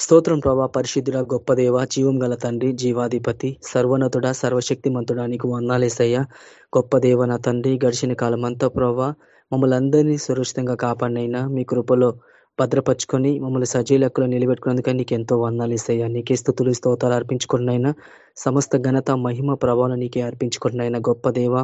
స్తోత్రం ప్రభా పరిశుద్ధుడ గొప్ప దేవ జీవం గల తండ్రి జీవాధిపతి సర్వనతుడ సర్వశక్తిమంతుడా నీకు వందాలేసయ్యా గొప్ప దేవ నా తండ్రి గడిచిన కాలం అంతా ప్రభా మమ్మల్ని అందరినీ సురక్షితంగా కాపాడినైనా మీ కృపలో భద్రపరుచుకొని మమ్మల్ని సజీలెక్కలో నిలబెట్టుకున్నందుకని నీకు ఎంతో వందాలేసయ్యా నీకే స్థుతులు స్తోతాలు అర్పించుకున్నైనా సమస్త ఘనత మహిమ ప్రభావం నీకే అర్పించుకున్నైనా గొప్ప దేవ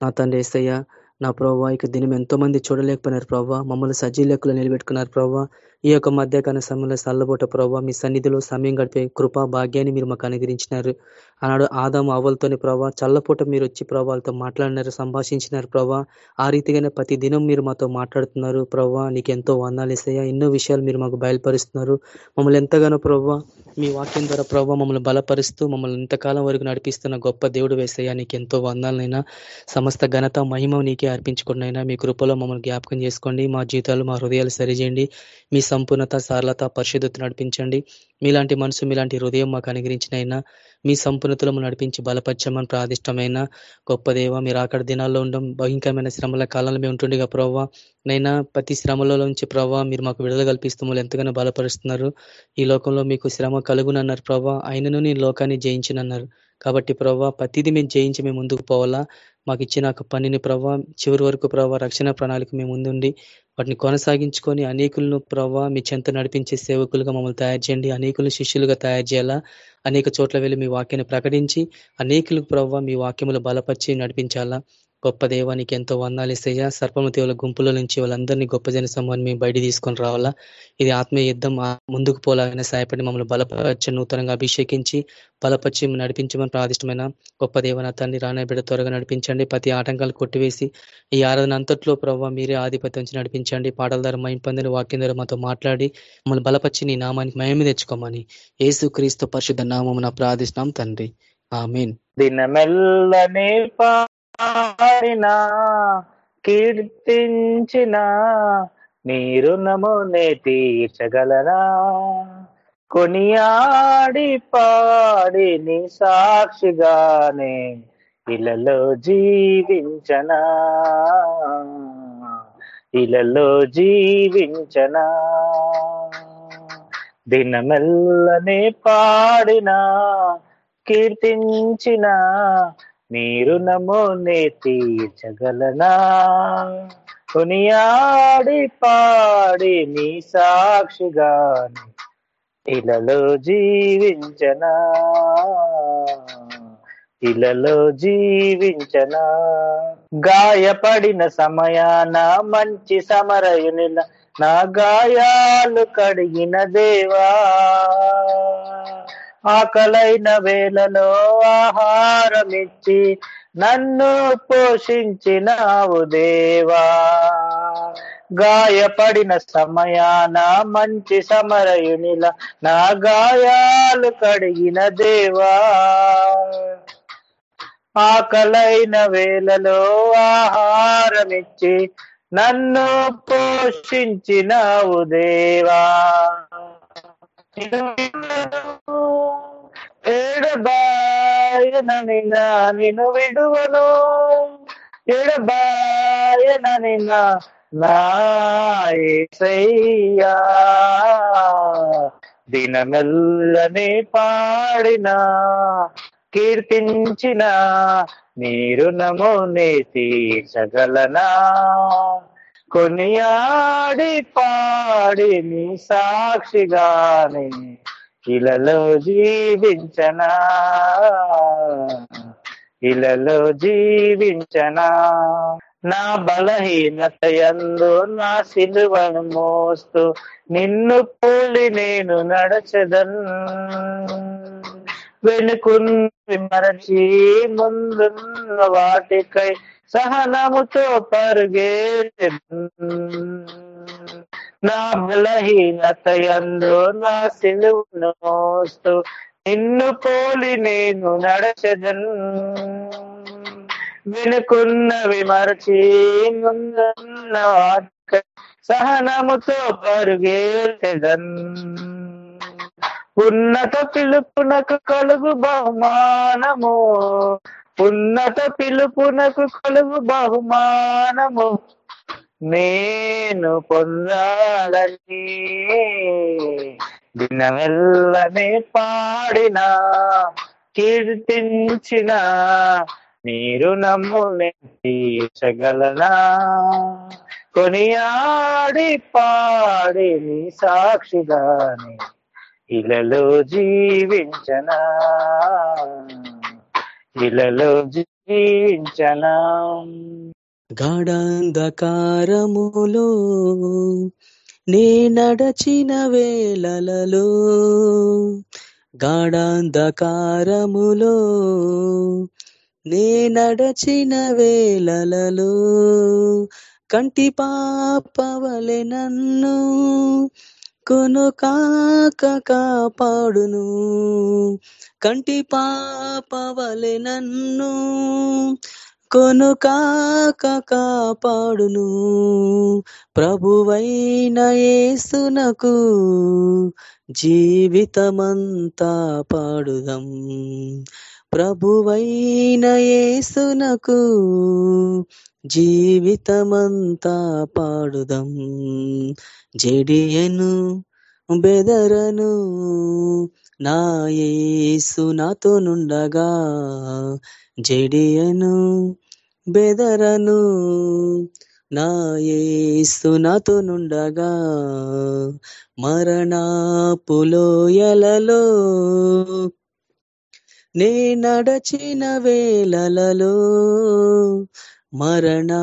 నా తండ్రి ఏసయ్యా. నా ప్రభావ ఇక దినం ఎంతో మంది చూడలేకపోయినారు ప్రభావ మమ్మల్ని సజీలెక్కలో నిలబెట్టుకున్నారు ప్రభావ ఈ యొక్క మధ్యకాల సమయంలో చల్లబోట ప్రభావ మీ సన్నిధిలో సమయం గడిపే కృపా భాగ్యాన్ని మీరు మాకు అనుగ్రహించినారు. ఆనాడు ఆదాము అవలతోని ప్రభావ చల్లపూట మీరు వచ్చి ప్రభావాలతో మాట్లాడినారు సంభాషించినారు ప్రభా ఆ రీతిగానే ప్రతి దినం మీరు మాతో మాట్లాడుతున్నారు ప్రభా నీకు ఎంతో వందాలేసయ్యా ఎన్నో విషయాలు మీరు మాకు బయలుపరుస్తున్నారు. మమ్మల్ని ఎంతగానో ప్రభావ మీ వాక్యం ద్వారా ప్రభావ మమ్మల్ని బలపరుస్తూ మమ్మల్ని ఇంతకాలం వరకు నడిపిస్తున్న గొప్ప దేవుడు వేసయ్యా నీకు ఎంతో వందాలనైనా సమస్త ఘనత మహిమ నీకే అర్పించుకున్నైనా మీ కృపలో మమ్మల్ని జ్ఞాపకం చేసుకోండి. మా జీవితాలు మా హృదయాలు సరిచేయండి. మీ సంపూర్ణత సరళత పరిశుద్ధత నడిపించండి. మీలాంటి మనసు మీలాంటి హృదయం మాకు అనుగ్రహించినైనా మీ సంపూర్ణతలో నడిపించి బలపరచమని ప్రాదిష్టమైన గొప్ప దేవ మీరు అక్కడ దినాల్లో ఉండడం భయంకరమైన శ్రమల కాలంలో మేము ఉంటుండగా ప్రవ్వా. నైనా ప్రతి శ్రమలో నుంచి ప్రవ్వా మీరు మాకు విడుదల కల్పిస్తూ ఎంతగానో బలపరుస్తున్నారు. ఈ లోకంలో మీకు శ్రమ కలుగునన్నారు ప్రవ్వా. ఆయనను నేను లోకాన్ని జయించినన్నారు. కాబట్టి ప్రవ్వా ప్రతిదీ మేము జయించి మేము ముందుకు పోవాలా. మాకు ఇచ్చిన పనిని ప్రభావ చివరి వరకు ప్రభావ రక్షణ ప్రణాళిక మేము ముందుండి వాటిని కొనసాగించుకొని అనేకులను ప్రభావ మీ చెంత నడిపించే సేవకులుగా మమ్మల్ని తయారు చేయండి అనేకులను శిష్యులుగా తయారు చేయాలా? అనేక చోట్ల వెళ్ళి మీ వాక్యాన్ని ప్రకటించి అనేకులకు ప్రభావ మీ వాక్యములు బలపరిచి నడిపించాలా? గొప్ప దేవానికి ఎంతో వందాలు ఇస్తాయా? సర్పమతేవుల గుంపుల నుంచి వాళ్ళందరినీ గొప్ప జన సమూహాన్ని మేము బయట తీసుకొని రావాలా? ఇది ఆత్మీయ యుద్ధం. ముందుకు పోలాగానే సహాయపడి మమ్మల్ని బలపరిచి నూతనంగా అభిషేకించి బలపరిచి నడిపించమని ప్రాదిష్టమైన గొప్ప దేవన తండ్రి రానే త్వరగా నడిపించండి. ప్రతి ఆటంకాలు కొట్టివేసి ఈ ఆరాధన అంతట్లో ప్రభావ మీరే ఆధిపత్యం నుంచి నడిపించండి. పాటల ద్వారా మైం పొందిన వాక్యం ద్వారా మాతో మాట్లాడి మమ్మల్ని బలపరిచి నీ నామానికి మేమే తెచ్చుకోమని ఏసు క్రీస్తు పరిశుద్ధ నామమున ప్రార్థిస్తున్నాం తండ్రి. ఆమెన్. దినమెల్లనే పాడినా కీర్తించిన నీరు నమోనే తీర్చగలరా కొనియాడి పాడి నీ సాక్షిగానే ఇలలో జీవించనా? ఇలలో జీవించనా? దినమెల్లనే పాడినా కీర్తించిన నీరు నమోనే తీర్చగలనా? కొనియాడి పాడి నీ సాక్షిగాని ఇలలో జీవించనా? ఇలలో జీవించనా? గాయపడిన సమయాన మంచి సమరయునిల నా గాయాలు కడిగిన దేవా? ఆకలైన వేళలో ఆహారమిచ్చి నన్ను పోషించినావు దేవా. గాయపడిన సమయాన మంచి సమరయునిల నా గాయాలు కడిగిన దేవా. ఆకలైన వేళలో ఆహారమిచ్చి నన్ను పోషించినావు దేవా. ఎడబాయనని నిన్ను విడువను ఎడబాయనని నాయసయ్యా దినమెల్లనే పాడిన కీర్తించిన మీరు నమోనే తీర్చగలనా? కొనియాడి పాడి నీ సాక్షిగానే ఇలలో జీవించనా. ఇలలో జీవించనా. నా బలహీనత ఎందు నా సిలువను మోస్తూ నిన్ను పోలి నేను నడచదన్. వెనుకుని మరచి ముందున్న వాటికై సహనముతో పరుగే నా బలహీనత ఎందు నా సిలువును మోస్తూ నిన్ను పోలి నేను నడచదన్. వెనుకున్నవి మరచి ముందున్న వాటికై. సహనముతో పరుగేదన్ ఉన్నత పిలుపునకు కలుగు బహుమానము. ఉన్నత పిలుపునకు కలుగు బహుమానము. నేను పొందాలని దినమెల్లనే పాడిన కీర్తించిన మీరు నమ్ముని తీర్చగలనా? కొనియాడి పాడి నీ సాక్షిగాని ఇలలో జీవించనా? ఇలలో జీవించనా గాఢాంధకారములో నే నడచిన వేళలలో గాఢాంధకారములో నే నడచిన వేళలలో కంటి పాపవలె నన్ను కొను కాక కాపాడును. కంటి పాపవలె నన్ను కొను కాక కాపాడును. ప్రభువైన యేసునకు జీవితమంతా పాడుదం. ప్రభువైన యేసునకు జీవితమంతా పాడుదం. జడియను బెదరను నా యేసు నాతో నుండగా జడియను బెదరను. నా యేసు నాతో నుండగా మరణాపులోయలలో నే నడచిన వేళలలో మరణాపులోయలలో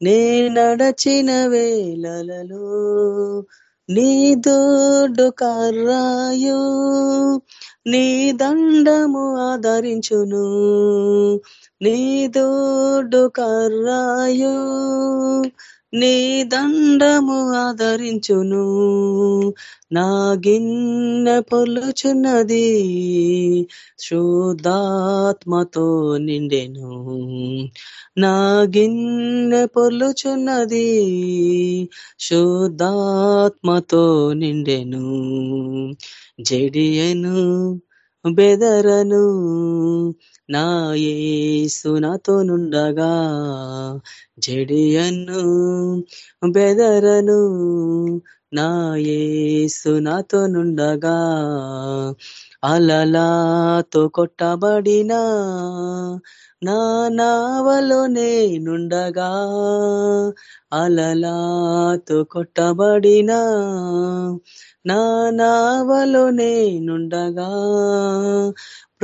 నే నడచిన వేళలలో నీ దొడ్డు కర్రాయు నీ దండము ఆదరించును. నీ దొడ్డు కర్రాయు నీ దండము ఆదరించును. నా గిన్నె పొల్లుచున్నది శుద్ధాత్మతో నిండెను. నా గిన్నె పొల్లుచున్నది శుద్ధాత్మతో నిండెను. జడియను బెదరను నా యేసు నాతో నుండగా జడియను బెదరను. నా యేసు నాతో నుండగా అలలాతో కొట్టబడిన నా నావలో నేనుండగా అలలాతో కొట్టబడిన నా నావలో నేనుండగా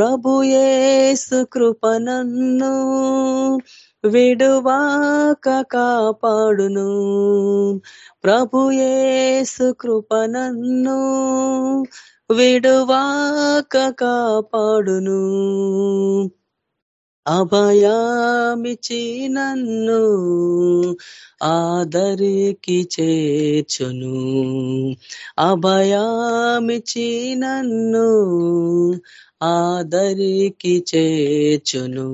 ప్రభుయేసు కృప నన్ను విడువాక కాపాడును. ప్రభుయేసు కృప నన్ను విడువాక కాపాడును. అభయామిచి నన్ను ఆదరికి చేర్చును. అభయామిచి నన్ను ఆదరికి చేచును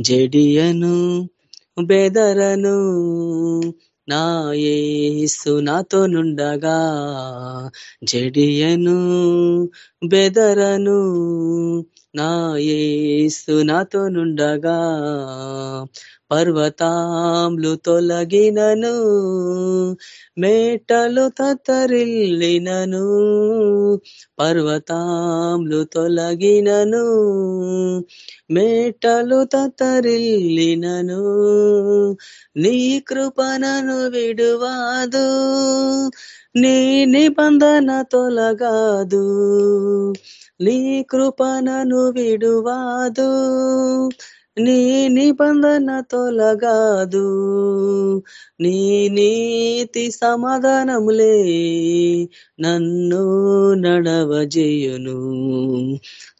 జడియను బెదరను నా యేసు నాతో నుండగా. జడియను బెదరను నా యేసు నాతో నుండగా. పర్వతాంలు తొలగినను మేటలు తత్తరిల్లినను పర్వతాంలు తొలగినను మేటలు తత్తరిల్లినను. నీ కృపణను విడువాదు నీ నిబంధన తొలగాదు. నీ కృపణను విడువాదు నీ నిబంధన తొలగాదు. నీ నీతి సమాధానములే నన్ను నడవజేయును.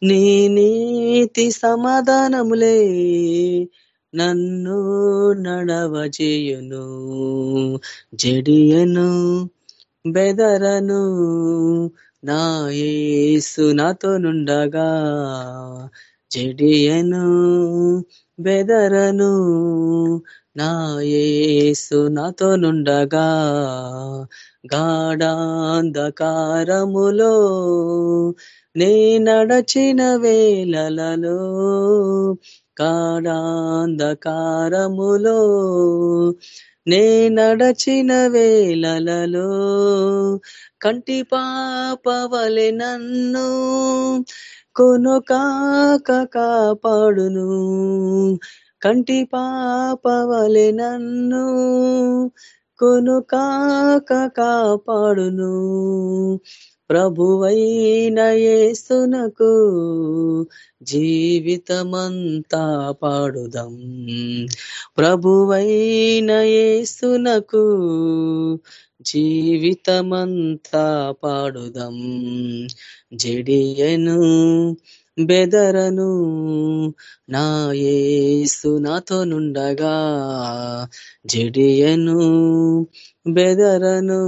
నీ నీతి సమాధానములే నన్ను నడవజేయును. జడియను బెదరను నా ఏసు నాతో నుండగా జడియను బెదరను నా యేసు నాతో గాఢాంధకారములో నే నడచిన వేళలలో కాడాంధకారములో నే నడచిన వేళలలో కంటి పాపవలె నన్ను కొనుకాక కాపాడును. కంటి పాపవలె నన్ను కొను కాక కాపాడును. ప్రభువైన యేసునకు జీవితమంతా పాడుదం. ప్రభువైన యేసునకు జీవితమంతా పాడుదం. జడియను బెదరను నా యేసు నాతో నుండగా. జడియను బెదరను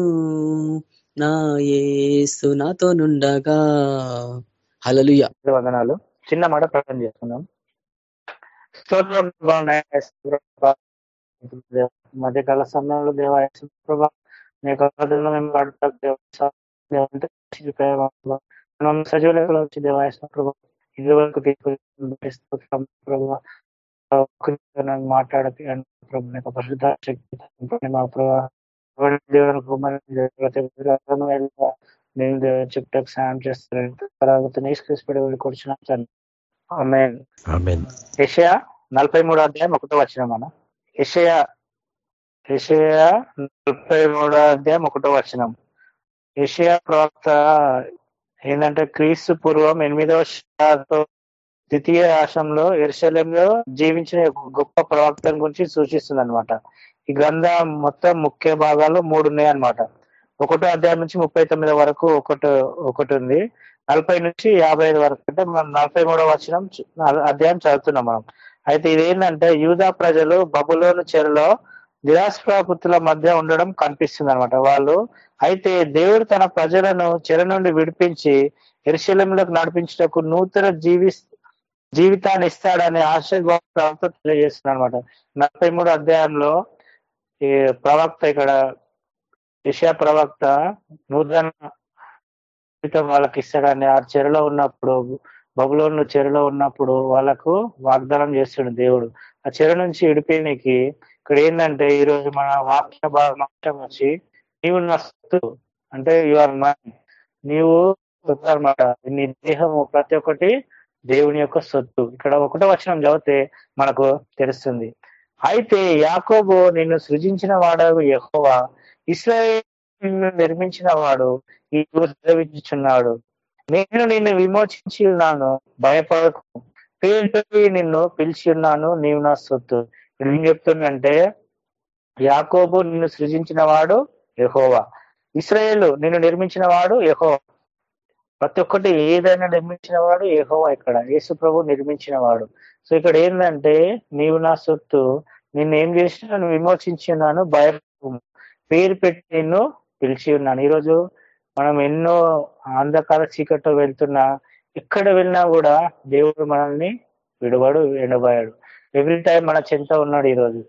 నా ఏసు నాతో నుండగా. హలలుయ వందనాలు. చిన్న మాట ప్రకటన చేసుకున్నాం మధ్యకాల సమయంలో దేవాయసు ప్రభా నీ కథలో మేము గడుపుతాం సజీవులకు వచ్చి దేవాయసు ప్రభా. ఇది వరకు ప్రభా. ప్రభు పరిశుద్ధ శక్తి మా ప్రభా. దేవుని కుమారి నేను చెప్తాకు సాయం చేస్తాను తర్వాత నేసుకరిసిపడి వెళ్ళి యషయా నలభై మూడో అధ్యాయం ఒకటో వచ్చిన మన యషయా యషయా నలభై మూడో అధ్యాయం ఒకటో వచ్చినం యషయా ప్రవక్త ఏంటంటే క్రీస్తు పూర్వం ఎనిమిదవ ద్వితీయ ఆశంలో ఎరుశలంలో జీవించిన గొప్ప ప్రవక్తల గురించి సూచిస్తుంది అనమాట ఈ గ్రంథం మొత్తం ముఖ్య భాగాలు మూడు ఉన్నాయి అనమాట ఒకటో అధ్యాయం నుంచి ముప్పై తొమ్మిది వరకు ఒకటి ఒకటి ఉంది. నలభై నుంచి యాభై ఐదు వరకు అంటే మనం నలభై మూడో వచ్చిన అధ్యాయం చదువుతున్నాం మనం. అయితే ఇదేంటంటే యూదా ప్రజలు బబులోను చెరలో నిరాశ్రాపుతుల మధ్య ఉండడం కనిపిస్తుంది అనమాట వాళ్ళు అయితే దేవుడు తన ప్రజలను చెర నుండి విడిపించి ఎరుశలంలోకి నడిపించటకు నూతన జీవి జీవితాన్ని ఇస్తాడనే ఆశ ప్రవక్త తెలియజేస్తుంది అనమాట నలభై మూడు అధ్యాయంలో ఈ ప్రవక్త ఇక్కడ విషయ ప్రవక్త నూతన జీవితం వాళ్ళకి ఇస్తాడని ఆ చెరలో ఉన్నప్పుడు బబులోను చెరలో ఉన్నప్పుడు వాళ్ళకు వాగ్దానం చేస్తాడు దేవుడు. ఆ చెర నుంచి విడిపోయినకి ఇక్కడ ఏంటంటే ఈరోజు మన వాక్య భాగం వచ్చి నీవు నస్తు అంటే యువర్ మైండ్ నీవు అనమాట నీ దేహము ప్రతి ఒక్కటి దేవుని యొక్క సొత్తు ఇక్కడ ఒకటో వచనం చదివితే మనకు తెలుస్తుంది. అయితే యాకోబు నిన్ను సృజించిన వాడు యహోవా. ఇస్రాయేల్ నిర్మించిన వాడు ఈ చదివించున్నాడు నేను నిన్ను విమోచించి ఉన్నాను భయపడకు నిన్ను పిలిచి ఉన్నాను నీవు నా సొత్తు. ఏం చెప్తుందంటే యాకోబు నిన్ను సృజించిన వాడు యహోవా. ఇస్రాయేల్ నిన్ను నిర్మించిన వాడు యహోవా. ప్రతి ఒక్కటి ఏదైనా నిర్మించిన వాడు యహోవా ఇక్కడ. యేసు ప్రభు నిర్మించిన వాడు. సో ఇక్కడ ఏంటంటే నీవు నా సొత్తు నిన్ను ఏం చేసినా నువ్వు విమోచించి ఉన్నాను భయ పేరు పెట్టి నిన్ను పిలిచి ఉన్నాను. ఈరోజు మనం ఎన్నో అంధకార చీకట్లో వెళ్తున్నా ఎక్కడ వెళ్ళినా కూడా దేవుడు మనల్ని విడవాడు ఎండబాయాడు ఎవ్రీ టైం మన చెంత ఉన్నాడు ఈరోజు.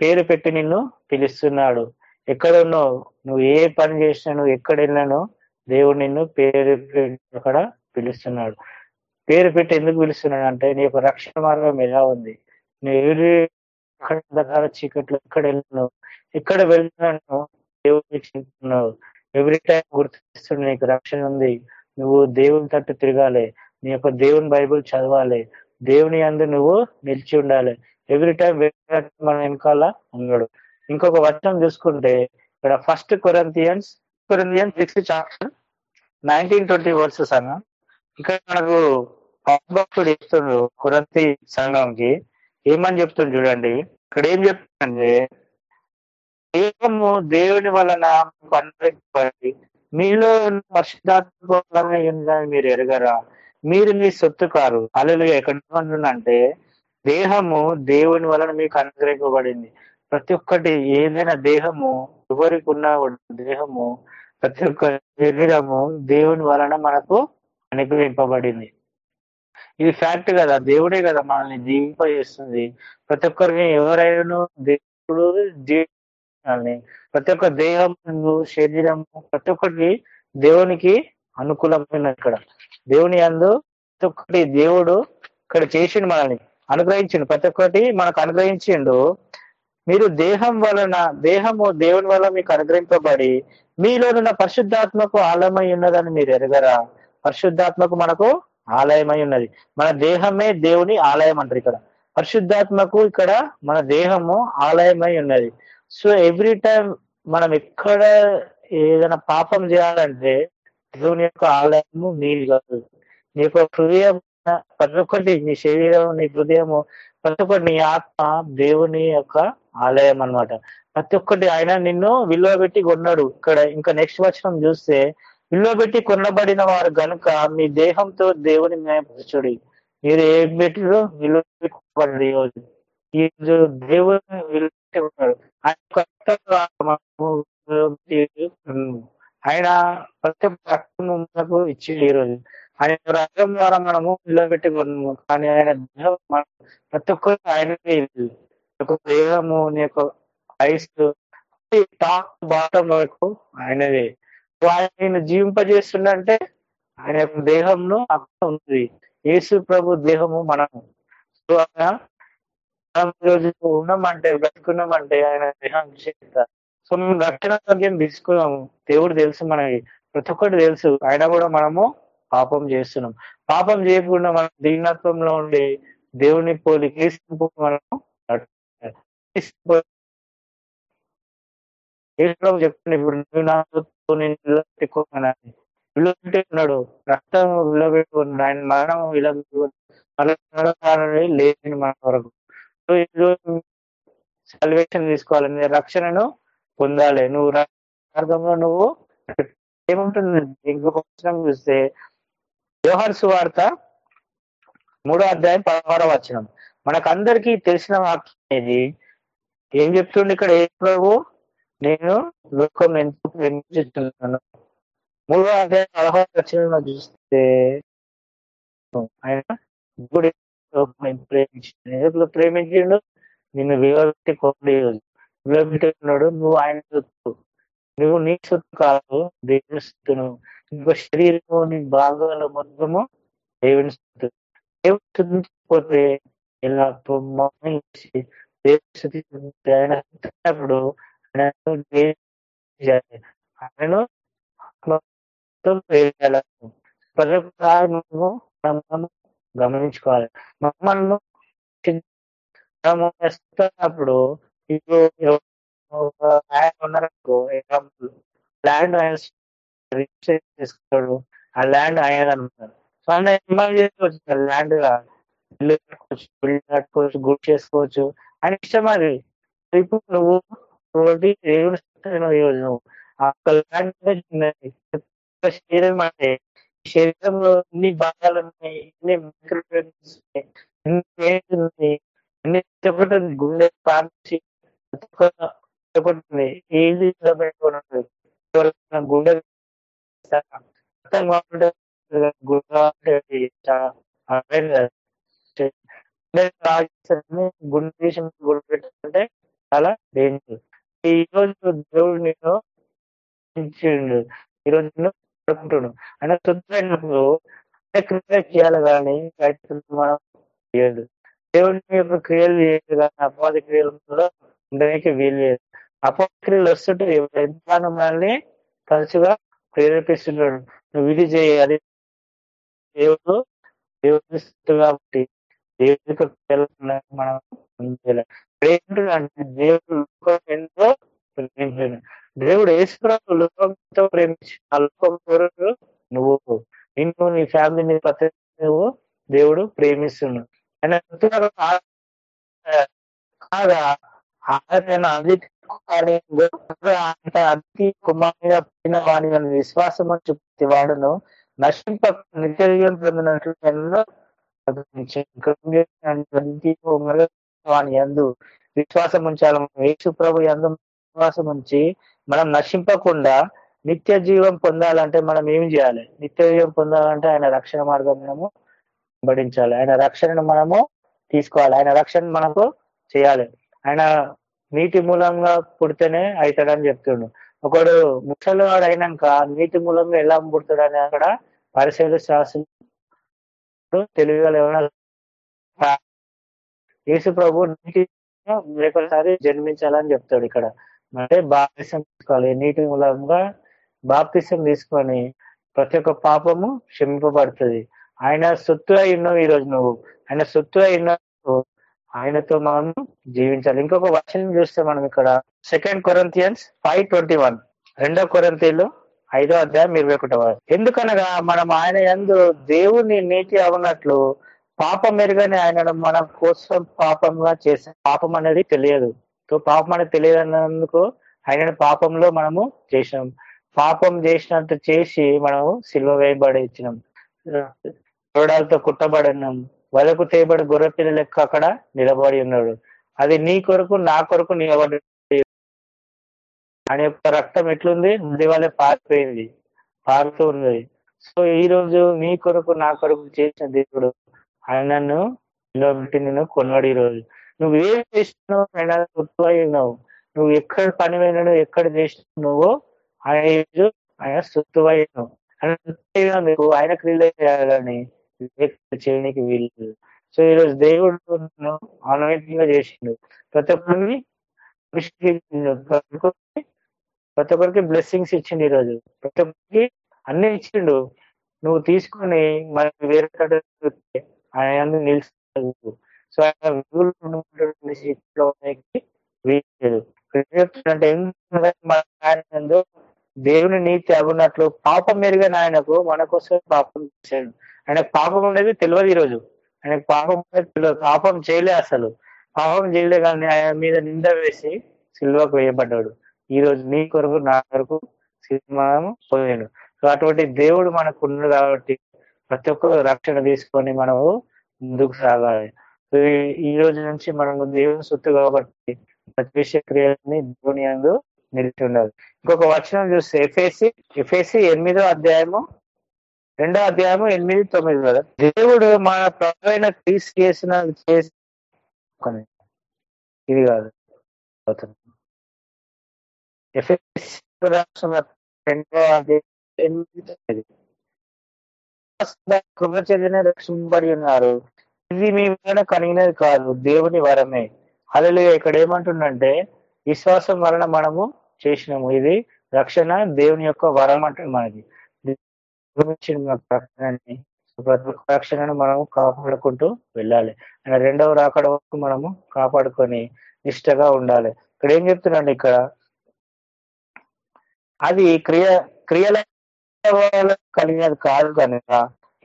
పేరు పెట్టి నిన్ను పిలుస్తున్నాడు. ఎక్కడ ఉన్నావు? నువ్వు ఏ పని చేసినా నువ్వు ఎక్కడ వెళ్ళినానో దేవుడు నిన్ను పేరు అక్కడ పిలుస్తున్నాడు. పేరు పెట్టి ఎందుకు పిలుస్తున్నాడు అంటే నీ యొక్క రక్షణ మార్గం ఎలా ఉంది? నువ్వు ఎవరి అంధకార చీకట్లో ఎక్కడ వెళ్ళినావు ఎక్కడ వెళ్ళినాను దేవుడిని ఎవ్రీ టైం గుర్తిస్తున్న నీకు రక్షణ ఉంది. నువ్వు దేవుని తట్టు తిరగాలి. నీ యొక్క దేవుని బైబుల్ చదవాలి. దేవుని అందు నువ్వు నిలిచి ఉండాలి. ఎవ్రీ టైం మన వెనకాల ఉన్నాడు ఇంకొక వర్షం చూసుకుంటే ఇక్కడ first Corinthians Corinthians sixth chapter nineteen twenty versus అన్న. ఇక్కడ మనకు భక్తుడు చెప్తుండ్రు కురతి సంఘంకి. ఏమని చెప్తుంది చూడండి. ఇక్కడ ఏం చెప్తుందంటే దేవము దేవుని వలన అనుగ్రహింపబడి మీలో పరిశుద్ధాత్మ మీరు ఎరగరా? మీరు మీ సొత్తు కారు. అలలు ఎక్కడ అంటే దేహము దేవుని వలన మీకు అనుగ్రహింపబడింది. ప్రతి ఒక్కటి ఏదైనా దేహము ఎవరికి ఉన్న దేహము ప్రతి ఒక్క శరీరము దేవుని వలన మనకు అనుగ్రహింపబడింది. ఇది ఫ్యాక్ట్ కదా దేవుడే కదా మనల్ని జీవింపజేస్తుంది. ప్రతి ఒక్కరికి ఎవరైనా దేవుడు జీవించాలని ప్రతి ఒక్క దేహము శరీరము ప్రతి ఒక్కటి దేవునికి అనుకూలమైన ఇక్కడ. దేవుని అందు ప్రతి ఒక్కటి దేవుడు ఇక్కడ చేసిండు మనల్ని అనుగ్రహించిండు. ప్రతి ఒక్కటి మనకు అనుగ్రహించిండు. మీరు దేహం వలన దేహము దేవుని వల్ల మీకు అనుగ్రహింపబడి మీలోనున్న పరిశుద్ధాత్మకు ఆలమై ఉన్నదని మీరు ఎరగరా. పరిశుద్ధాత్మకు మనకు ఆలయమై ఉన్నది. మన దేహమే దేవుని ఆలయం అంటారు ఇక్కడ. పరిశుద్ధాత్మకు ఇక్కడ మన దేహము ఆలయమై ఉన్నది. సో ఎవ్రీ టైం మనం ఎక్కడ ఏదైనా పాపం చేయాలంటే దేవుని యొక్క ఆలయము నీది కాదు. నీ యొక్క హృదయం ప్రతి ఒక్కటి నీ శరీరం నీ హృదయము ప్రతి ఒక్కటి నీ ఆత్మ దేవుని యొక్క ఆలయం అన్నమాట. ప్రతి ఒక్కటి ఆయన నిన్ను విలువ పెట్టి కొన్నాడు. ఇక్కడ ఇంకా నెక్స్ట్ వచనం చూస్తే విలువ పెట్టి కొనబడిన వారు గనుక మీ దేహంతో దేవుని న్యాయపరచుడి. మీరు ఏం బిడ్డలో విలువ పెట్టుకోబడి ఈ రోజు ఈ రోజు దేవుని విలువ ఆయన ఆయన ప్రతి ఒక్క రక్తము మనకు ఇచ్చింది ఈ రోజు. ఆయన రక్తం ద్వారా మనము నిలబెట్టి కొన్నాము. కానీ ఆయన దేహం ప్రతి ఒక్కరు ఆయన దేహము నీ యొక్క ఐస్ టాప్ బాటం వరకు ఆయనదే. ఆయన జీవింపజేస్తుండంటే ఆయన యొక్క దేహంలో అక్కడ ఉంది. యేసు ప్రభు దేహము మనము. సో ఆయన మనం ఈరోజు ఉన్నామంటే బ్రతుకున్నామంటే ఆయన దేహం చేత. సో మేము రక్షణ భాగ్యం తీసుకున్నాము. దేవుడు తెలుసు మనకి. ప్రతి ఒక్కటి తెలుసు. ఆయన కూడా మనము పాపం చేస్తున్నాం. పాపం చేయకుండా మనం దీనత్వంలో ఉండి దేవుని పోలి క్రీస్తు మనము నడుచుకోవాలి. చెప్తుంది ఇప్పుడు నువ్వు నాతో నేను రక్తం విలువబెట్టుకున్నాడు ఆయన మరణం విలువబెట్టుకున్నాడు లేని మన వరకు. సో ఈరోజు తీసుకోవాలి. నీ రక్షణను పొందాలి. నువ్వు మార్గంలో నువ్వు ఏముంటుంది? ఇంకొక చూస్తే వ్యవహార సువార్త మూడో అధ్యాయం పదహారో వచనం. మనకందరికీ తెలిసిన వాక్యం ఏం చెప్తుండే ఇక్కడ? ఏ ప్రభు? నేను లోకం ఎంతో ప్రేమించుతున్నాను మూడో అధ్యాయం పదహారు వచనంలో చూస్తే ఆయన గుడి ప్రేమించిండు. ప్రేమించిండు? నిన్ను వివరపెట్టి కొండి వివరపెట్టుకున్నాడు నువ్వు ఆయన సొత్తు. నువ్వు నీ సొత్తు కాదు దేవుని సొత్తు నువ్వు ఇంకో శరీరము నీ భాగాల మొత్తము దేవుని సొత్తు. దేవుని స్థుతించకపోతే ఇలా దేవుని స్థుతించకపోతే ఆయన స్థుతించినప్పుడు ఆయనను గమనించుకోవాలి మమ్మల్ని మనము వేస్తున్నప్పుడు ఇప్పుడు ఒక ఆయన ఉన్నారనుకో ల్యాండ్ ఆయన రిజిస్టర్ ఆ ల్యాండ్ ఆయన సో ఆయన ఏమైనా చేసుకోవచ్చు ల్యాండ్ ఇల్లు కట్టుకోవచ్చు బిల్డింగ్ కట్టుకోవచ్చు గుడ్ చేసుకోవచ్చు ఆయన ఇష్టం అది ఇప్పుడు నువ్వు ఒకటి దేవుని స్థితిలో ఈరోజు ఆ ఒక్క శరీరం అంటే శరీరంలో ఎన్ని భాగాలు ఉన్నాయి ఎన్ని ఉన్నాయి, ఎన్ని అన్ని చెప్పండి గుండె పార్చి చెప్పండి ఏది గుండె గుండె చాలా గుండె గుండె పెట్టాలంటే చాలా డేంజర్ ఈ రోజు దేవుడు నేను ఇచ్చిండు ఈ రోజు నేను పడుకుంటున్నాను ఆయన సొంతమైనప్పుడు క్రియ చేయాలి కానీ మనం చేయదు దేవుని యొక్క క్రియలు చేయదు కానీ అపవాది క్రియలు కూడా ఉండడానికి వీలు లేదు. అపవాది క్రియలు వస్తుంటే ఎంత మనల్ని తరచుగా ప్రేరేపిస్తున్నాడు నువ్వు ఇది చేయి. అది దేవుడు దేవుని కాబట్టి దేవుడి యొక్క క్రియలు మనం చేయలేం. దేవుడు లోకం ఎంతో ప్రేమించాడు. దేవుడు యేసుప్రభు లోకంతో ప్రేమించి ఆ లోకం నువ్వు. నిన్ను నీ ఫ్యామిలీని ప్రతి నువ్వు దేవుడు ప్రేమిస్తున్నాడు. ఆయన ఆయన అంత అతి కుమారుగా పుట్టిన వాని అని విశ్వాసం అని చూపి వాడును. నశింప నిత్యం పొందినట్లు ఎన్నో వాని ఎందు విశ్వాసం ఉంచాలి యేసు ప్రభు ఎందు విశ్వాసం ఉంచి మనం నశింపకుండా నిత్య జీవం పొందాలంటే మనం ఏం చేయాలి? నిత్య జీవం పొందాలంటే ఆయన రక్షణ మార్గం మనము వెంబడించాలి. ఆయన రక్షణను మనము తీసుకోవాలి. ఆయన రక్షణ మనకు చేయాలి. ఆయన నీటి మూలంగా పుడితేనే అవుతాడని చెప్తుండు. ఒకడు ముసలివాడు అయినాక నీటి మూలంగా ఎలా పుడతాడని అక్కడ పరిశీలి శాస్త్రులు తెలివిగా ఏమైనా యేసు ప్రభు నీటి జన్మించాలని చెప్తాడు ఇక్కడ. అంటే బాప్తిసం తీసుకోవాలి. నీటి మూలంగా బాప్తిసం తీసుకొని ప్రతి ఒక్క పాపము క్షమింపబడుతుంది. ఆయన సొత్తు అయి ఉన్నావు ఈరోజు నువ్వు. ఆయన సొత్తు అయి ఉన్నావు. ఆయనతో మనం జీవించాలి. ఇంకొక వచనం చూస్తే మనం ఇక్కడ second Corinthians five twenty one రెండో కొరంతీలు ఐదో అధ్యాయం ఇరవై ఒకటవ ఎందుకనగా మనం ఆయన ఎందు దేవుని నీతి అవునట్లు పాపం మెరుగని ఆయన మన కోసం పాపంగా చేసే పాపం అనేది తెలియదు. సో పాపం అనేది తెలియదు అన్నందుకు ఆయన పాపంలో మనము చేసినాం. పాపం చేసినట్టు చేసి మనము సిల్వ వేయబడి ఇచ్చినాం చూడాలతో కుట్టబడినాం. వలకు తేబడి గొర్రెపిల్ల లెక్క అక్కడ నిలబడి ఉన్నాడు. అది నీ కొరకు నా కొరకు నిలబడి ఆయన యొక్క రక్తం ఎట్లుంది? నది వాళ్ళే పారిపోయింది. పారుతూ ఉన్నది సో ఈ రోజు నీ కొరకు నా కొరకు చేసిన దేవుడు ఆయన నన్ను నిలబెట్టి నేను కొన్నాడు ఈరోజు. నువ్వు ఏం చేసినావు ఆయన ఉన్నావు. నువ్వు ఎక్కడ పని పోయినాడు ఎక్కడ చేసినావు నువ్వు ఆయన ఈరోజు ఆయన సుత్తువైనావు నీకు ఆయన క్రియలు చేయాలని చేయడానికి వీలు సో ఈరోజు దేవుడు ఆనవేటింగ్గా చేసిండు. ప్రతి ఒక్కరిని ప్రతి ఒక్కరికి బ్లెస్సింగ్స్ ఇచ్చిండు ఈరోజు. ప్రతి ఒక్కరికి అన్ని ఇచ్చిండు. నువ్వు తీసుకొని మరి వేరే ఆయన నిలిచి సో ఆయన వీలేదు అంటే దేవుని నీతి అవ్వనట్లు పాపం మెరుగైన ఆయనకు మన కోసం పాపం చేశాడు. ఆయనకు పాపం అనేది తెలియదు ఈరోజు. ఆయనకు పాపం అనేది తెలియదు పాపం చేయలే అసలు. పాపం చేయలే కానీ ఆయన మీద నింద వేసి సిల్వకు వేయబడ్డాడు. ఈ రోజు నీ కొరకు నా కొరకు సినిమా పోయాడు సో అటువంటి దేవుడు మనకు ఉన్నాడు కాబట్టి ప్రతి ఒక్కరు రక్షణ తీసుకొని మనము ముందుకు సాగాలి. ఈ రోజు నుంచి మనము దేవుని సొత్తు కాబట్టి ప్రతి విషయ క్రియలని దేవుని అందు నిలిచి ఉండాలి. ఇంకొక వచనం చూస్తే ఎఫ్ఏసి ఎఫ్ఎసి ఎనిమిదో అధ్యాయము రెండో అధ్యాయము ఎనిమిది తొమ్మిది కదా దేవుడు మన ప్రభుత్వ క్రీస్ చేసిన చేసి ఇది కాదు. రెండో ఎనిమిది తొమ్మిది. చెందిన రక్షింపబడి ఉన్నారు. ఇది మీ వలన కలిగినది కాదు దేవుని వరమే. అలలు ఇక్కడ ఏమంటుండంటే విశ్వాసం వలన మనము చేసినాము. ఇది రక్షణ దేవుని యొక్క వరం అంటుంది మనది రక్షణని ప్రతి ఒక్క రక్షణను మనము కాపాడుకుంటూ వెళ్ళాలి. అండ్ రెండవ రాకడ వరకు మనము కాపాడుకొని నిష్టగా ఉండాలి. ఇక్కడ ఏం చెప్తున్నాండి ఇక్కడ? అది క్రియ క్రియల కలిగినది కాదు కనుక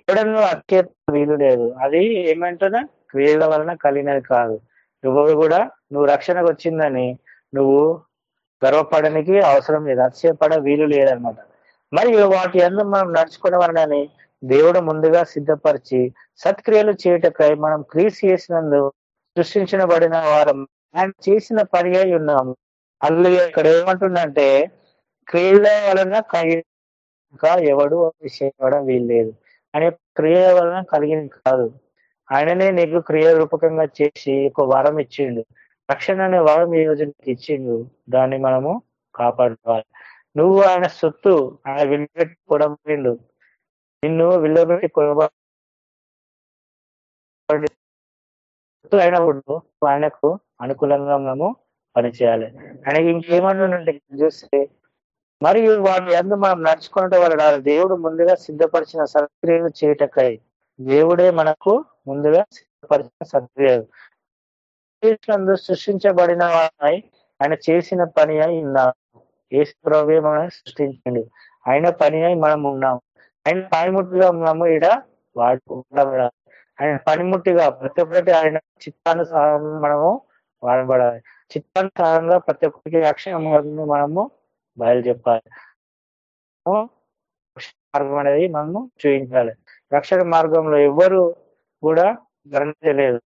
ఎవడను అత్యంత వీలు లేదు. అది ఏమంటున్నా? క్రియల వలన కలిగినది కాదు. నువ్వు కూడా నువ్వు రక్షణకు వచ్చిందని నువ్వు గర్వపడడానికి అవసరం లేదు. అతిశయపడ వీలు లేదనమాట మరియు వాటి అందరూ మనం నడుచుకోవడం వలనని దేవుడు ముందుగా సిద్ధపరిచి సత్క్రియలు చేయటకై మనం క్రీస్ చేసినందు సృష్టించబడిన వారం ఆయన చేసిన పని అయి ఉన్నాము. అల్లు ఇక్కడ ఏమంటుందంటే క్రియల వలన ఇంకా ఎవడు చేయడం వీల్లేదు. అనే క్రియ వలన కలిగింది కాదు. ఆయననే నీకు క్రియ రూపకంగా చేసి ఒక వరం ఇచ్చిండు. రక్షణ అనే వరం ఈ రోజు ఇచ్చిండు. దాన్ని మనము కాపాడుకోవాలి. నువ్వు ఆయన సొత్తు ఆయన విలువెట్టి కొడబడిండు నిన్ను విలువబెట్టి కొడబడి అయినప్పుడు ఆయనకు అనుకూలంగా మనము పనిచేయాలి. ఆయనకి ఇంకేమన్నా చూస్తే మరియు వాటి అందు మనం నడుచుకునే వలన దేవుడు ముందుగా సిద్ధపరిచిన సత్క్రియలు చేయటకై దేవుడే మనకు ముందుగా సిద్ధపరిచిన సత్క్రియలు సృష్టించబడిన వారి ఆయన చేసిన పని అయి ఉన్నాము. ఏసు ప్రభు మనం సృష్టించండి. ఆయన పని అయి మనం ఉన్నాం ఆయన పనిముట్టుగా ఉన్నాము. ఇక్కడ వాడు ఆయన పనిముట్టిగా ప్రతి ఒక్కటి ఆయన చిత్తానుసారం మనము వాడబడాలి. చిత్తానుసారంగా ప్రతి ఒక్కరికి రక్షణ మనము బయలు చెప్పాలి మార్గం అనేది మనము చూపించాలి. రక్షణ మార్గంలో ఎవరు కూడా మరణించలేదు.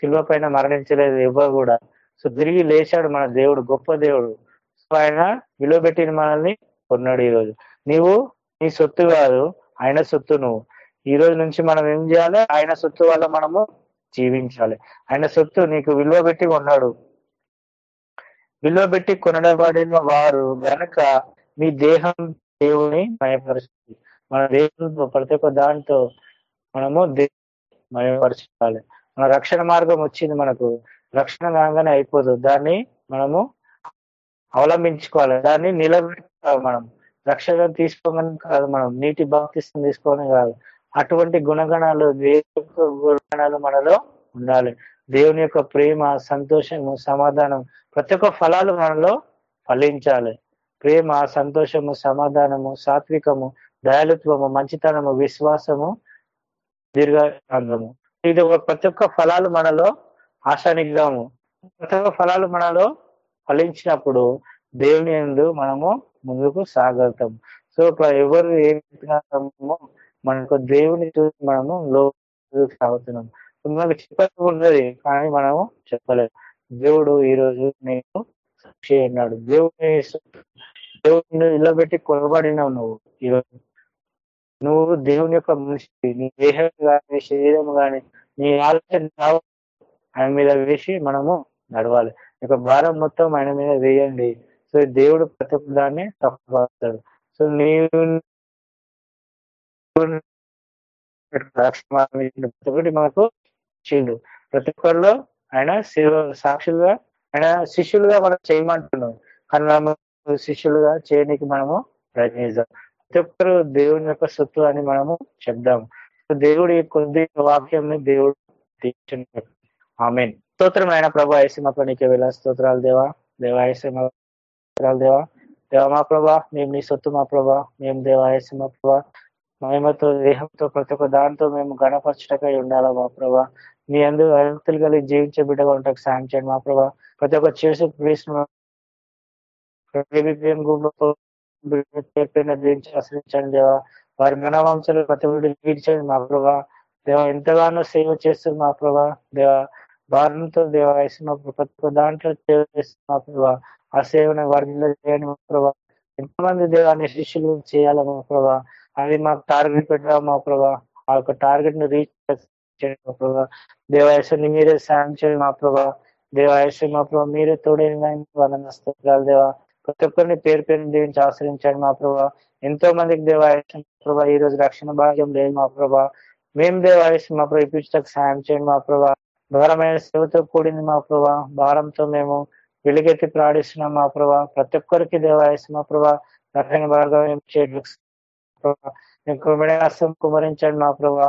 శిల్వ పైన మరణించలేదు ఎవరు కూడా. సో తిరిగి లేచాడు మన దేవుడు గొప్ప దేవుడు. సో ఆయన విలువ పెట్టిన మనల్ని కొన్నాడు ఈరోజు. నీవు నీ సొత్తు కాదు ఆయన సొత్తు నువ్వు. ఈ రోజు నుంచి మనం ఏం చేయాలి? ఆయన సొత్తు వల్ల మనము జీవించాలి. ఆయన సొత్తు నీకు విలువ పెట్టి కొన్నాడు. విలువబెట్టి కొనడబడిన వారు గనక మీ దేహం దేవుని మయపరుస్తుంది. మన దేవుడు ప్రతి ఒక్క దాంతో మనము మయపరచాలి మన రక్షణ మార్గం వచ్చింది మనకు. రక్షణ కాగానే అయిపోదు. దాన్ని మనము అవలంబించుకోవాలి. దాన్ని నిలబెట్టుకోవాలి మనం. రక్షణ తీసుకోగానే కాదు మనం. నీటి బాప్తిష్టం తీసుకోవడం కాదు. అటువంటి గుణగణాలు దేవుని గుణగణాలు మనలో ఉండాలి. దేవుని యొక్క ప్రేమ సంతోషము సమాధానం ప్రతి ఒక్క ఫలాలు మనలో ఫలించాలి. ప్రేమ సంతోషము సమాధానము సాత్వికము దయాలుత్వము మంచితనము విశ్వాసము దీర్ఘాంగము ఇది ఒక ప్రతి ఒక్క ఫలాలు మనలో ఆశానిగ్రహము. ప్రతి ఒక్క ఫలాలు మనలో ఫలించినప్పుడు దేవుని ఎందు మనము ముందుకు సాగలుగుతాం. సో ఎవరు ఏ మనకు దేవుని చూసి మనము లో సాగుతున్నాం. మనకు చెప్పాల్సి ఉన్నది. కానీ మనము చెప్పలేదు. దేవుడు ఈ రోజు నేను సాక్షి అన్నాడు దేవుని దేవుడిని నిలబెట్టి కొనబడినావు నువ్వు ఈరోజు నువ్వు దేవుని యొక్క మనిషి. నీ దేహం కానీ శరీరం కానీ నీ ఆలోచన ఆయన మీద వేసి మనము నడవాలి. ఇక భారం మొత్తం ఆయన మీద వేయండి. సో దేవుడు ప్రతి దాన్ని తప్పపడతాడు సో నీవు మనకు ఇచ్చిండు ప్రతి ఒక్కరిలో ఆయన శివ సాక్షులుగా ఆయన శిష్యులుగా మనం చేయమంటున్నాం. కానీ శిష్యులుగా చేయడానికి మనము ప్రయత్నిద్దాం. ప్రతి ఒక్కరు దేవుని యొక్క సొత్తు అని మనము చెప్దాం. దేవుడి కొద్ది వాక్యం దేవుడు ఆమె స్తోత్రం ఆయన ప్రభా ఐసమ నీకే వెళ్ళా స్తోత్రాలు దేవా. దేవా ఐసమ దేవా. దేవా మా ప్రభా మేము నీ సొత్తు మా ప్రభా. మేము దేవా ఐసమ ప్రభా. మహిమతో దేహంతో ప్రతి ఒక్క దాంతో మేము గణపరచటకై ఉండాలా మా ప్రభా. నీ అందు అర్హతలు కలిగి జీవించే బిడ్డగా ఉంటాకు సాయం చేయండి మా ప్రభా. ప్రతి ఒక్క చేసు పేరుపైన ఆశ్రయించండి దేవా. వారి మనవంశాలు ప్రతి ఒక్కటి తీర్చండి మా ప్రభా. దేవ ఎంతగానో సేవ చేస్తుంది మా ప్రభా. దేవ భారంతో దేవ వేసిన ప్రతి ఒక్క దాంట్లో సేవ చేస్తుంది మా ప్రభా. ఆ సేవను వారి చేయండి మా ప్రభా. ఎంతమంది దేవాన్ని శిష్యులు చేయాలి మా ప్రభా. అది మాకు టార్గెట్ పెట్టడం మా ప్రభా? ఆ యొక్క టార్గెట్ని రీచ్ చేయండి మా ప్రభా. మీరే సాయం చేయండి మా ప్రభా. దేవాయశ్వరి మా ప్రభా మీరే తోడైన స్తోత్రాలు దేవా. ప్రతి ఒక్కరిని పేరు పేరు దీవించి ఆశ్రయించండి మా ప్రభా. ఎంతో మందికి దేవాయశ్వరి ప్రభా ఈ రోజు రక్షణ భాగ్యం లేదు మా ప్రభా. మేము దేవాయశ్వరి మా ప్రభా ఇప్పించడానికి సాయం చేయండి మా ప్రభా. భారమైన సేవతో కూడింది మా ప్రభా. భారంతో మేము వెలుగెత్తి ప్రాణిస్తున్నాం మా ప్రభా. ప్రతి ఒక్కరికి దేవాయసం మా ప్రభా. రక్షణ భాగం విడాసం కుమరించండి మా ప్రభా.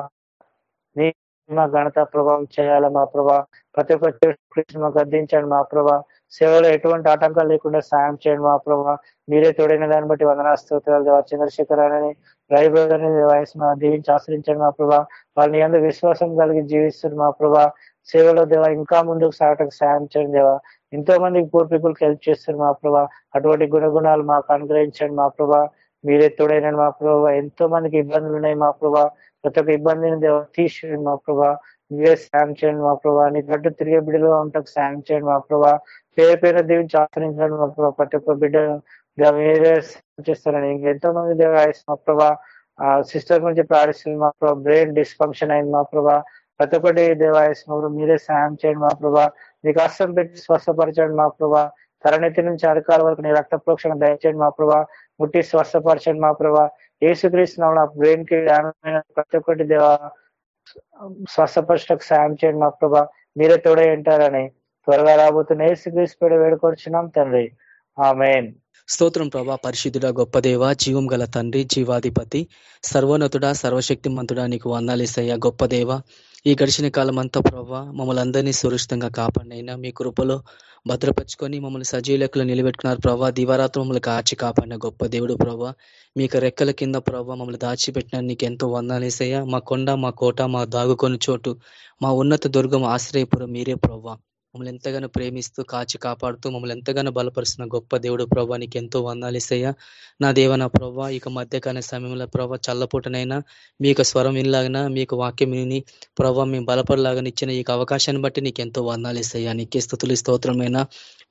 నీ మా ఘనత ప్రభావం చేయాలి మా ప్రభా. ప్రతి ఒక్క మాకు గద్దించండి మా ప్రభా. సేవలో ఎటువంటి ఆటంకాలు లేకుండా సాయం చేయండి మా ప్రభా. మీరే తోడైన దాన్ని బట్టి వందనా స్తోత్రాలు చంద్రశేఖర్ అని రవి బ్రదర్ని వయసు దీవించి ఆశ్రయించండి మా ప్రభా. వాళ్ళని ఎందుకు విశ్వాసం కలిగి జీవిస్తుంది మా ప్రభా. సేవలో దేవా ఇంకా ముందుకు సాగటకు సాయం చేయండి దేవా. ఎంతో మందికి పూర్ హెల్ప్ చేస్తారు మా ప్రభా. అటువంటి గుణగుణాలు మాకు అనుగ్రహించండి మా ప్రభా. మీరే తోడైన మా ప్రభావ ఎంతో మందికి ఇబ్బందులు ఉన్నాయి మా ప్రభా ప్రతి ఒక్క ఇబ్బందిని దేవ తీసేయండి మా ప్రభా మీరే సాయం చేయండి మా ప్రభా నీ గడ్డు తిరిగే బిడ్డలో ఉంటాకు సాయం చేయండి మా ప్రభా పేరు పేరు దీవించి ఆచరించండి మా ప్రభా ప్రతి ఒక్క బిడ్డ మీరే చేస్తారని ఎంతో మంది దేవ మా ప్రభా సిస్టర్ గురించి ప్రార్థిస్తుంది మా ప్రభా బ్రెయిన్ డిస్ఫంక్షన్ అయింది మా ప్రభా ప్రతి ఒక్కటి దేవాయస్ మీరే సాయం చేయండి మా ప్రభా మీకు అస్సం పెట్టి స్వస్థపరచండి మా ప్రభా తరనెత్తి నుంచి అరకాల వరకు నీ రక్త ప్రోక్షణ దయచేయండి మా ప్రభా. ముట్టి స్వస్థపరచండి మా ప్రభా. ఏసుక్రీస్తు నా బ్రెయిన్కి ప్రతి ఒక్కటి దేవా స్వస్థపరచకు సాయం చేయండి మా ప్రభా. మీరే తోడే ఉంటారని త్వరగా రాబోతున్న ఏసుక్రీస్తు వేడుకొచ్చున్నాం తండ్రి. స్తోత్రం ప్రభా పరిశుద్ధుడ గొప్ప దేవ జీవం గల తండ్రి జీవాధిపతి సర్వోన్నతుడ సర్వశక్తిమంతుడా నీకు వందాలేసయ్యా గొప్ప దేవ. ఈ గడిచిన కాలం అంతా ప్రభా మమ్మల్ని అందరినీ సురక్షితంగా కాపాడినైనా మీ కృపలో భద్రపరుచుకొని మమ్మల్ని సజీలకులు నిలబెట్టుకున్నారు ప్రభా. దివారాత్రం మమ్మల్ని కాచి కాపాడిన గొప్ప దేవుడు ప్రభా. మీకు రెక్కల కింద ప్రభా మమ్మల్ని దాచిపెట్టిన నీకు ఎంతో వందాలేసయ్యా మా కొండ మా కోట మా దాగుకొని చోటు మా ఉన్నత దుర్గం ఆశ్రయపురం మీరే ప్రభా. మమ్మల్ని ఎంతగానో ప్రేమిస్తూ కాచి కాపాడుతూ మమ్మల్ని ఎంతగానో బలపరుస్తున్న గొప్ప దేవుడు ప్రభా నీకు ఎంతో వందాలిసయ్యా నా దేవ నా ప్రభా ఇక మధ్యకాల సమయంలో ప్రభా చల్లపూటనైనా మీ యొక్క స్వరం వినలాగినా మీ యొక్క వాక్యం విని ప్రభా మేము బలపడలాగా ఇచ్చిన ఈ అవకాశాన్ని బట్టి నీకు ఎంతో వందాలిసయ్యా నీకే స్థుతులు స్తోత్రమైన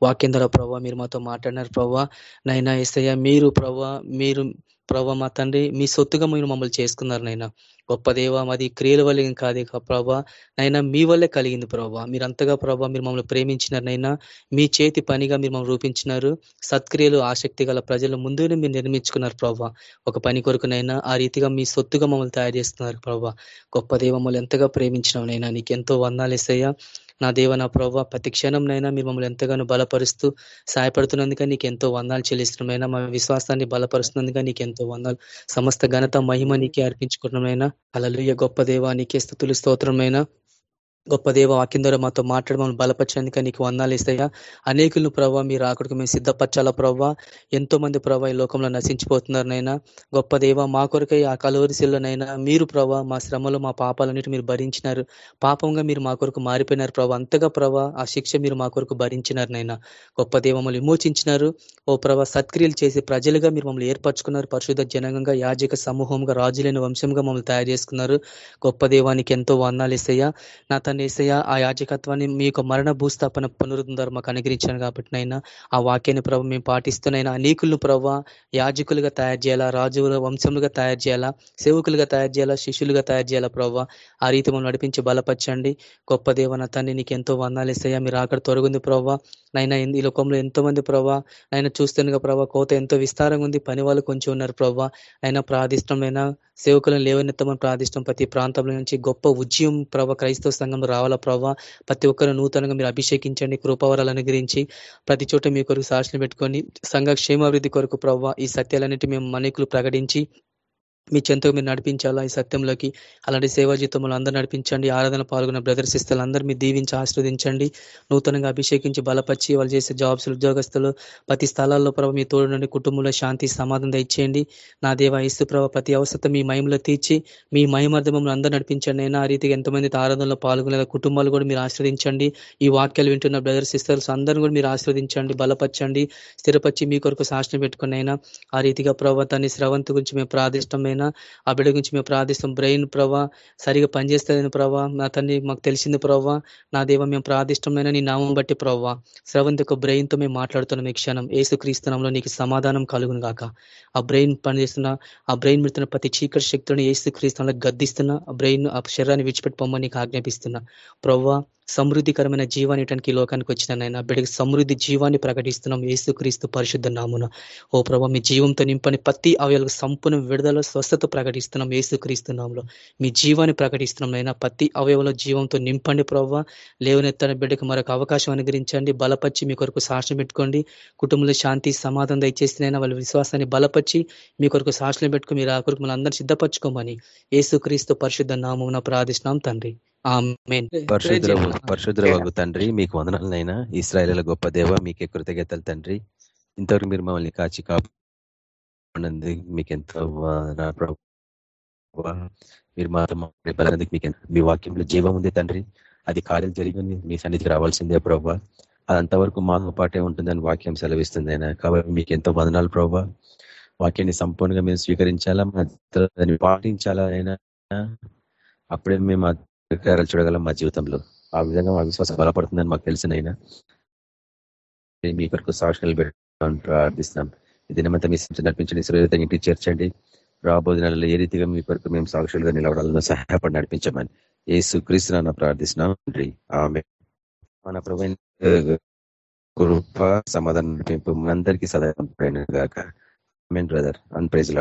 వాక్యం ద్వారా ప్రభా మీరు మాతో మాట్లాడినారు ప్రభా. నైనా ఇసయ్యా మీరు ప్రభా మీరు ప్రభ మా తండ్రి మీ సొత్తుగా మీరు మమ్మల్ని చేసుకున్నారు నైనా గొప్ప దేవ మాది క్రియల వల్ల కాదే ప్రభా. నైనా మీ వల్లే కలిగింది ప్రభా. మీరు అంతగా ప్రభా మీరు మమ్మల్ని ప్రేమించినారు నైనా మీ చేతి పనిగా మీరు మమ్మల్ని రూపించినారు. సత్క్రియలు ఆసక్తి గల ప్రజల ముందునే మీరు నిర్మించుకున్నారు ప్రభా. ఒక పని కొరకునైనా ఆ రీతిగా మీ సొత్తుగా మమ్మల్ని తయారు చేస్తున్నారు ప్రభా. గొప్ప దేవ మమ్మల్ని ఎంతగా ప్రేమించినవునైనా నీకు ఎంతో వందాలేసయ్యా నా దేవ నా ప్రభావ ప్రతి క్షణంనైనా మీరు మమ్మల్ని ఎంతగానో బలపరుస్తూ సహాయపడుతున్నందుక నీకు ఎంతో వందాలు చెల్లిస్తున్నామైనా మా విశ్వాసాన్ని బలపరుస్తున్నందుక నీకు ఎంతో వందాలు. సమస్త ఘనత మహిమ నీకే అర్పించుకున్నమైనా అలలుయ గొప్ప దేవ నీకే స్థుతులు స్తోత్రమైనా గొప్ప దేవ వాక్యం ద్వారా మాతో మాట్లాడమని బలపరిచేందుక నీకు వందాలు ఇస్తాయా? అనేకులను ప్రభావ మీరు ఆకడికి మేము సిద్ధపరచాలా ప్రభావ ఎంతో మంది ప్రభావ ఈ లోకంలో నశించిపోతున్నారు నైనా? గొప్ప దేవ మా కొరకై ఆ కలవరిశిల్లోనైనా మీరు ప్రభావ మా శ్రమలో మా పాపాలన్నిటి మీరు భరించినారు. పాపంగా మీరు మా కొరకు మారిపోయినారు ప్రభావ అంతగా ప్రభావ ఆ శిక్ష మీరు మా కొరకు భరించినారు నైనా. గొప్ప దేవ మమ్మల్ని విమోచించినారు. ఓ ప్రభా సత్క్రియలు చేసి ప్రజలుగా మీరు మమ్మల్ని ఏర్పరచుకున్నారు. పరిశుద్ధ జనంగా యాజక సమూహంగా రాజులైన వంశంగా మమ్మల్ని తయారు చేసుకున్నారు. గొప్ప దేవానికి ఎంతో వందాలు ఇస్తాయా? నా తన నేసయ్య ఆ యాజకత్వాన్ని మీ యొక్క మరణ భూస్థాపన పునరుద్ధరణ మాకు అనుగ్రహించాను కాబట్టి నైనా ఆ వాక్యాన్ని ప్రభు మేము పాటిస్తున్నాయినా అనేకులను ప్రభు యాజకులుగా తయారు చేయాలా రాజుల వంశములుగా తయారు చేయాలా సేవకులుగా తయారు చేయాలా శిష్యులుగా తయారు చేయాలా ప్రభు? ఆ రీతి మనం నడిపించి బలపరచండి. గొప్ప దేవన తండ్రి నీకు ఎంతో వందాలు ఇస్తాయా మీరు అక్కడ తొలగింది ప్రభావ నైనా ఈ లోకంలో ఎంతో మంది ప్రభా నైనా చూస్తుండగా ప్రభా కోత ఎంతో విస్తారంగా ఉంది పని వాళ్ళు కొంచెం ఉన్నారు ప్రభావ అయినా ప్రాదిష్టమైన సేవకులను లేవనెత్తమని ప్రార్థిష్టం ప్రతి ప్రాంతంలో నుంచి గొప్ప ఉద్యమం ప్రభ క్రైస్తవ సంఘం సంఘంలో రావాలా ప్రభావ ప్రతి ఒక్కరు నూతనంగా మీరు అభిషేకించండి కృపావరాలు అనుగ్రహించి ప్రతి చోట మీ కొరకు సాక్షులు పెట్టుకొని సంఘ క్షేమాభివృద్ధి కొరకు ప్రభావ ఈ సత్యాలన్నిటి మేము మనకులు ప్రకటించి మీ చెంతకు మీరు నడిపించాలా ఈ సత్యంలోకి? అలాంటి సేవా జీతంలో అందరూ నడిపించండి. ఆరాధన పాల్గొన్న బ్రదర్స్ ఇస్తారు అందరూ మీరు దీవించి ఆశ్రవదించండి. నూతనంగా అభిషేకించి బలపరిచి వాళ్ళు చేసే జాబ్స్ ఉద్యోగస్తులు ప్రతి స్థలాల్లో ప్రభావ మీ తోడు నుండి కుటుంబంలో శాంతి సమాధానం దయచేయండి. నా దేవ ఇస్తు ప్రభావ ప్రతి అవసరం మీ మయంలో తీర్చి మీ మహిమార్థమంలో అందరూ నడిపించండి. అయినా ఆ రీతిగా ఎంతమంది ఆరాధనలో పాల్గొనే కుటుంబాలు కూడా మీరు ఆశ్రవదించండి. ఈ వాక్యాలు వింటున్న బ్రదర్స్ ఇస్తారు అందరూ కూడా మీరు ఆశ్రవదించండి బలపరచండి స్థిరపరిచి మీ కొరకు శాసనం పెట్టుకుని అయినా ఆ రీతిగా ప్రభావ స్రవంతి గురించి మేము నాయన ఆ బిడ్డ గురించి మేము ప్రార్థిస్తాం. బ్రెయిన్ ప్రభా సరిగా పనిచేస్తుందని ప్రభా. నా తండ్రి మాకు తెలిసింది ప్రభా. నా దేవ మేము ప్రార్థిష్టమైన నీ నామం బట్టి ప్రభా. శ్రవంత్ యొక్క బ్రెయిన్తో మేము మాట్లాడుతున్నాం ఈ క్షణం. ఏసు క్రీస్తునంలో నీకు సమాధానం కలుగును గాక. ఆ బ్రెయిన్ పనిచేస్తున్న ఆ బ్రెయిన్ మిడుతున్న ప్రతి చీకటి శక్తులను ఏసు క్రీస్తునంలో గద్దిస్తున్నా ఆ బ్రెయిన్ ఆ శరీరాన్ని విడిచిపెట్టి పొమ్మని నీకు ఆజ్ఞాపిస్తున్నా. ప్రవ్వా సమృద్ధికరమైన జీవాన్ని ఇటానికి లోకానికి వచ్చిన నాయన బిడ్డకి సమృద్ధి జీవాన్ని ప్రకటిస్తున్నాం ఏసుక్రీస్తు పరిశుద్ధ నామున. ఓ ప్రభా మీ జీవంతో నింపని ప్రతి అవయాలకు సంపూర్ణ విడుదల స్వస్థత ప్రకటిస్తున్నాం ఏసుక్రీస్తు నామంలో. మీ జీవాన్ని ప్రకటిస్తున్నాం అయినా ప్రతి అవయవంలో జీవంతో నింపండి ప్రభావ లేవనెత్తని బిడ్డకు మరొక అవకాశం అనుగ్రహించండి బలపరిచి మీ కొరకు సాక్ష్యం పెట్టుకోండి. కుటుంబంలో శాంతి సమాధానం దయచేసినైనా వాళ్ళ విశ్వాసాన్ని బలపరిచి మీ కొరకు సాక్ష్యం పెట్టుకుని మీరు ఆ కొరకు మన అందరినీ సిద్ధపరచుకోమని ఏసుక్రీస్తు పరిశుద్ధ నామమున ప్రార్థిస్తున్నాం తండ్రి. పరిశుద్ర పరిశుద్ర తండ్రి మీకు వందనాలనైనా. ఇస్రాయల గొప్ప దేవ మీకే కృతజ్ఞతలు తండ్రి. ఇంతవరకు మీరు మమ్మల్ని కాచి కాపాడినందుకు మీకు ఎంతో మీరు మాతో మీకు మీ వాక్యంలో జీవం ఉంది తండ్రి. అది కార్యం జరిగి మీ సన్నిధికి రావాల్సిందే ప్రభావ. అదంతవరకు మాతో పాటే ఉంటుందని వాక్యం సెలవిస్తుంది అయినా కాబట్టి మీకు ఎంతో వందనాలు ప్రభావ. వాక్యాన్ని సంపూర్ణంగా మేము స్వీకరించాలా దాన్ని పాటించాలా అయినా. అప్పుడే మేము కార్యాలు చూడగలం మా జీవితంలో. ఆ విధంగా మా విశ్వాసం బలపడుతుందని మాకు తెలిసినైనా మీ కొరకు సాక్షులు పెట్టాలని ప్రార్థిస్తున్నాం. ఈ దినమంతా మీ నడిపించండి. సురేత ఇంటికి చేర్చండి. రాబోయే నెలలో ఏ రీతిగా మీ కొరకు మేము సాక్షులుగా నిలవడాలను సహాయపడి నడిపించమని ఏ సుక్రీస్తున్నా ప్రార్థిస్తున్నాం. ఆమె మన ప్రభు కృప సమాధానం నడిపింపు మనందరికీ సదాయం గాక బ్రదర్. అన్ ప్రైజ్ లాడ్